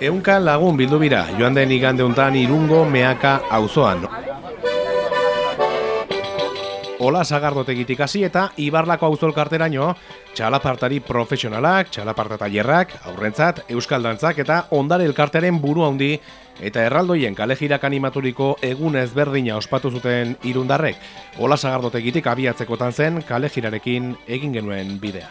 Eunka lagun bildu bira, joan den igande untan irungo meaka auzoan. Ola sagardotegitik hasi eta Ibarlako auzolkarteraino, txalapartari profesionalak, txalaparta tailerrak, aurrentzat, euskaldantzak eta ondare elkarteren buru handi eta erraldoien kalejirak animaturiko egun ezberdina ospatu zuten irundarrek. Ola sagardotegitik abiatzekotan zen kalejirarekin egin genuen bidea.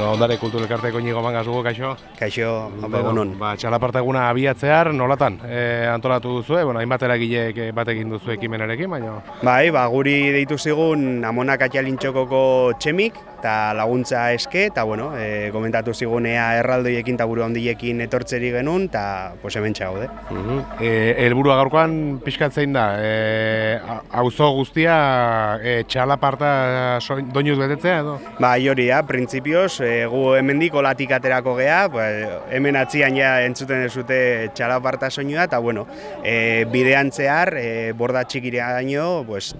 Ondare kultur elkarteko inigo mangaz dugu, kaixo? Kaixo, Bueno, ba, txalaparta eguna abiatzear, nolatan? E, antolatu duzu, bueno, hainbat eragilek eh, batekin duzu ekimenarekin, baina... Bai, ba, guri deitu zigun amonak atxalintxokoko txemik, eta laguntza eske, eta bueno, e, komentatu zigun ea erraldoiekin eta buru handiekin etortzeri genuen, eta pues, hemen txagaude. Uh -huh. e, elburua gaurkoan pixkat zein da, e, auzo guztia e, txalaparta soin, doinuz betetzea edo? Ba, hori da, printzipioz, e, gu hemendik olatik aterako gea, ba, hemen atzian ja entzuten ez dute txalaparta soinua, eta bueno, e, bidean zehar, e, borda txikirea gaino, pues,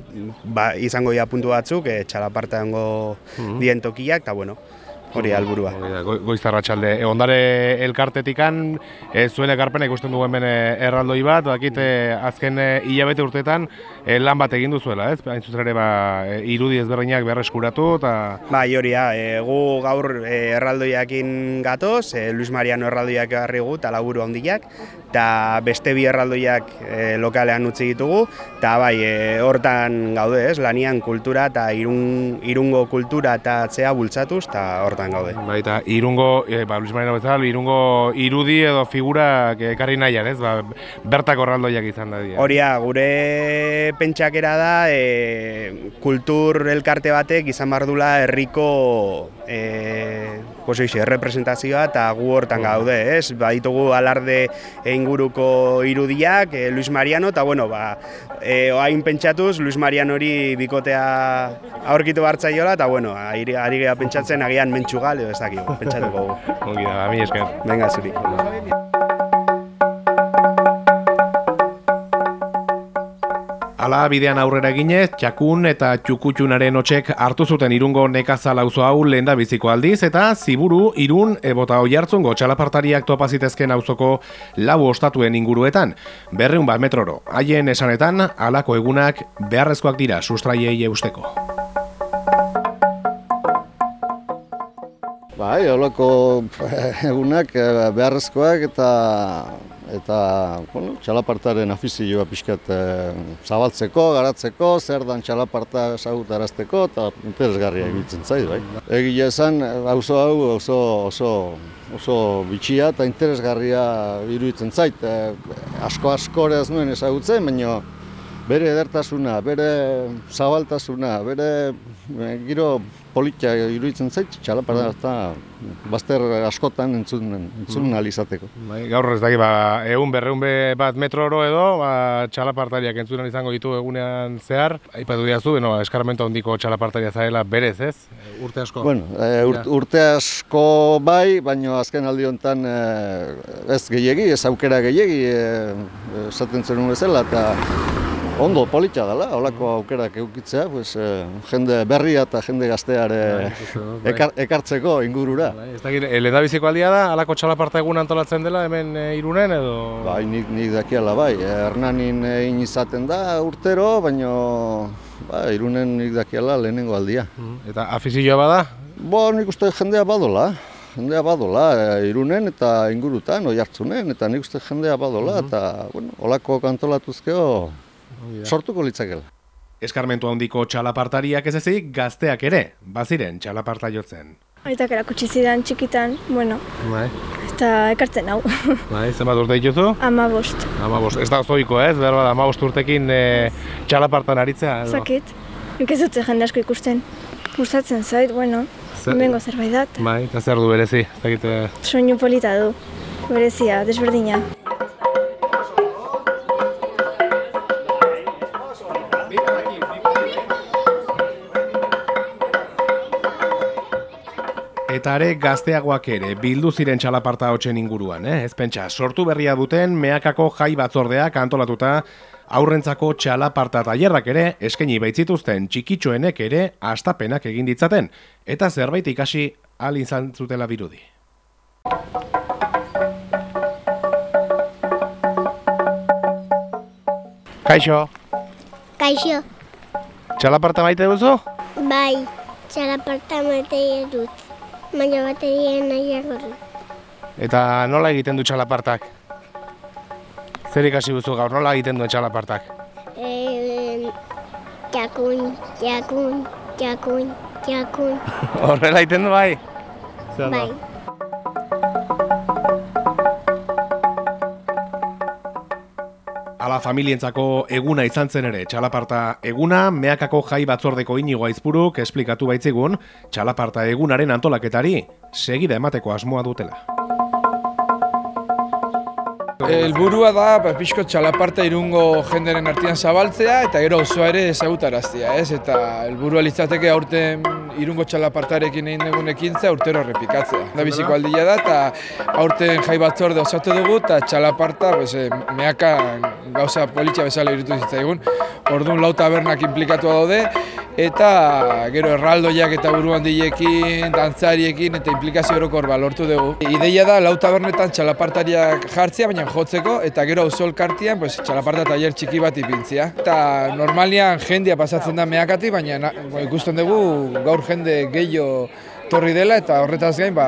ba, izango ja puntu batzuk, e, txalaparta uh dien tokiak, eta bueno, hori alburua. Go, goiztarra txalde. E, ondare elkartetikan, e, zuen ekarpena ikusten dugu hemen e, erraldoi bat, dakit e, azken hilabete urteetan e, lan bat egin duzuela, ez? Hain zuzen ere, ba, irudi ezberdinak berreskuratu, eta... Ba, hori da, e, gu gaur e, erraldoiakin gatoz, e, Luis Mariano erraldoiak garri gu, eta laburu handiak, eta beste bi erraldoiak e, lokalean utzi ditugu, eta bai, e, hortan gaude, ez, lanian kultura eta irun, irungo kultura eta atzea bultzatuz, eta hortan gaude. Bai, eta irungo, e, ba, Luis Mariano bezala, irungo irudi edo figura ekarri nahian, ez, ba, bertako erraldoiak izan da dira. Horia, gure pentsakera da, e, kultur elkarte batek izan bardula herriko e, pues errepresentazioa eta gu hortan gaude, ez? Baditugu alarde inguruko irudiak, e, Luis Mariano, eta bueno, ba, e, oain pentsatuz, Luis Mariano hori bikotea aurkitu hartzaiola, eta bueno, ari, ari pentsatzen agian mentxugal, edo ez dakiko, pentsatuko gu. Ongi da, mi esker. Venga, zuri. Ala bidean aurrera eginez, txakun eta txukutxunaren otxek hartu zuten irungo nekazal auzo hau lehen da biziko aldiz, eta ziburu irun ebota hoi hartzungo txalapartariak topazitezken auzoko lau ostatuen inguruetan. Berreun bat metroro, haien esanetan, alako egunak beharrezkoak dira sustraiei eusteko. Bai, holako egunak eh, beharrezkoak eta eta bueno, txalapartaren afizioa pixkat e, zabaltzeko, garatzeko, zer dan txalaparta sagutarazteko eta interesgarria egitzen zaiz, bai. Egia esan, auzo hau oso, oso, oso bitxia eta interesgarria iruditzen zait. E, asko askore ez nuen ezagutzen, baina bere edertasuna, bere zabaltasuna, bere e, giro politia iruditzen zait, txalaparta mm. eta bazter askotan entzun, entzun mm. alizateko. Bai, gaur ez daki, ba, egun berreun bat metro oro edo, ba, txalapartariak entzunan izango ditu egunean zehar. Aipatu diazu, beno, eskarmento handiko txalapartaria zaela berez, ez? Urte asko? Bueno, e, urte asko bai, baina azken aldi honetan e, ez gehiegi, ez aukera gehiegi, esaten zenun bezala, eta Ondo, politxa dela, holako aukerak eukitzea, pues, eh, jende berria eta jende gazteare bai, bai. ekartzeko ingurura. Bai, ez dakit, eh, lehen aldia da, alako txalaparta egun antolatzen dela hemen e, irunen edo? Bai, nik, nik dakiala bai, Hernanin egin izaten da urtero, baina ba, irunen nik dakiala lehenengo aldia. Mm, eta afizioa bada? Bo, nik uste jendea badola. Jendea badola, irunen eta ingurutan, oi hartzunen, eta nik uste jendea badola, mm eta, bueno, olako kantolatuzkeo, sortuko litzakela. Eskarmentu handiko txalapartariak ez ezik gazteak ere, baziren txalaparta jotzen. Aitak erakutsi zidan txikitan, bueno, bai. eta ekartzen hau. Bai, zenbat urte dituzu? Ama bost. Ama bost. Ez da zoiko ez, behar bada, ama bost urtekin e, txalapartan aritzea? Edo? Zakit, nik ez dute jende asko ikusten. Gustatzen zait, bueno, Zer... bengo zerbait dat. Bai, eta zer du berezi? Zakit, Soinu polita du, berezia, desberdina. Eta ere gazteagoak ere bildu ziren txalaparta hotxen inguruan, eh? ez pentsa, sortu berria duten meakako jai batzordeak antolatuta aurrentzako txalaparta tailerrak ere eskaini baitzituzten txikitxoenek ere astapenak egin ditzaten, eta zerbait ikasi al izan zutela birudi. Kaixo, Kaixo, txalaparta maite duzu? bai, txalaparta maite dut. Baina bateria nahiago dut. Eta nola egiten du txalapartak? Zer ikasi duzu gaur, nola egiten du txalapartak? Eh, jakun, jakun, jakun, jakun, Horrela egiten du bai? bai. Familientzako eguna izan zen ere, txalaparta eguna, meakako jai batzordeko inigo aizpuruk esplikatu baitzigun, txalaparta egunaren antolaketari, segida emateko asmoa dutela. Helburua da ba, pixko txalaparta irungo jenderen artean zabaltzea eta gero osoa ere ezagutaraztea, ez? Eta helburua litzateke aurten irungo txalapartarekin egin dugun ekintza urtero errepikatzea. Da biziko aldia da eta aurten jai batzorde osatu dugu eta txalaparta pues, eh, meaka gauza politxa bezala irutu zitzaigun. Orduan lau tabernak implikatu daude eta gero erraldoiak eta buru handiekin, dantzariekin eta implikazio orokor ba, lortu dugu. Ideia da lau tabernetan txalapartariak jartzea, baina jotzeko eta gero auzo elkartian pues, txalaparta tailer txiki bat ipintzea. Eta normalian jendia pasatzen da meakati, baina na, ikusten dugu gaur jende gehiago torri dela eta horretaz gain ba,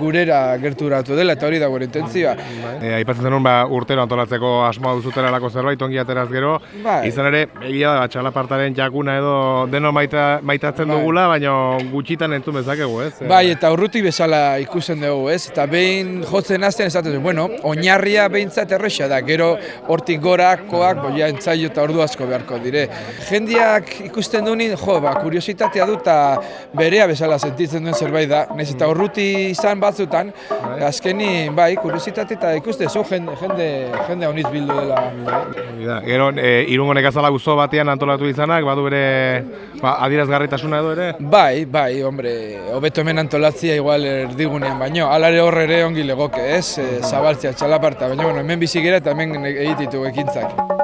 gurera gerturatu dela eta hori da gure intentzioa. E, aipatzen zenun ba, urtero antolatzeko asmoa duzutela lako zerbait, ongi ateraz gero, Bai. izan ere, egia da, txalapartaren jakuna edo deno maita, maitatzen Bai. dugula, baina gutxitan entzun bezakegu, ez? Bai, eta urruti bezala ikusten dugu, ez? Eta behin jotzen hasten esaten du, bueno, oinarria behintzat erresa da, gero hortik gorakoak, boia entzaio eta ordu asko beharko dire. Jendiak ikusten duenin, jo, ba, kuriositatea du eta berea bezala sentitzen duen zerbait da. Naiz eta urruti izan batzutan, azkeni, bai, kuriositate eta ikuste zu jende, jende, jende honiz bildu dela. Da. Gero, e, irungo nekazala guzo batean antolatu izanak, badu bere ba, adierazgarritasuna edo ere? Bai, bai, hombre, hobeto hemen antolatzia igual erdigunean baino, alare horre ere ongi legoke, ez? E, zabaltzea, txalaparta, baina bueno, hemen bizi gera eta hemen egititu ekintzak.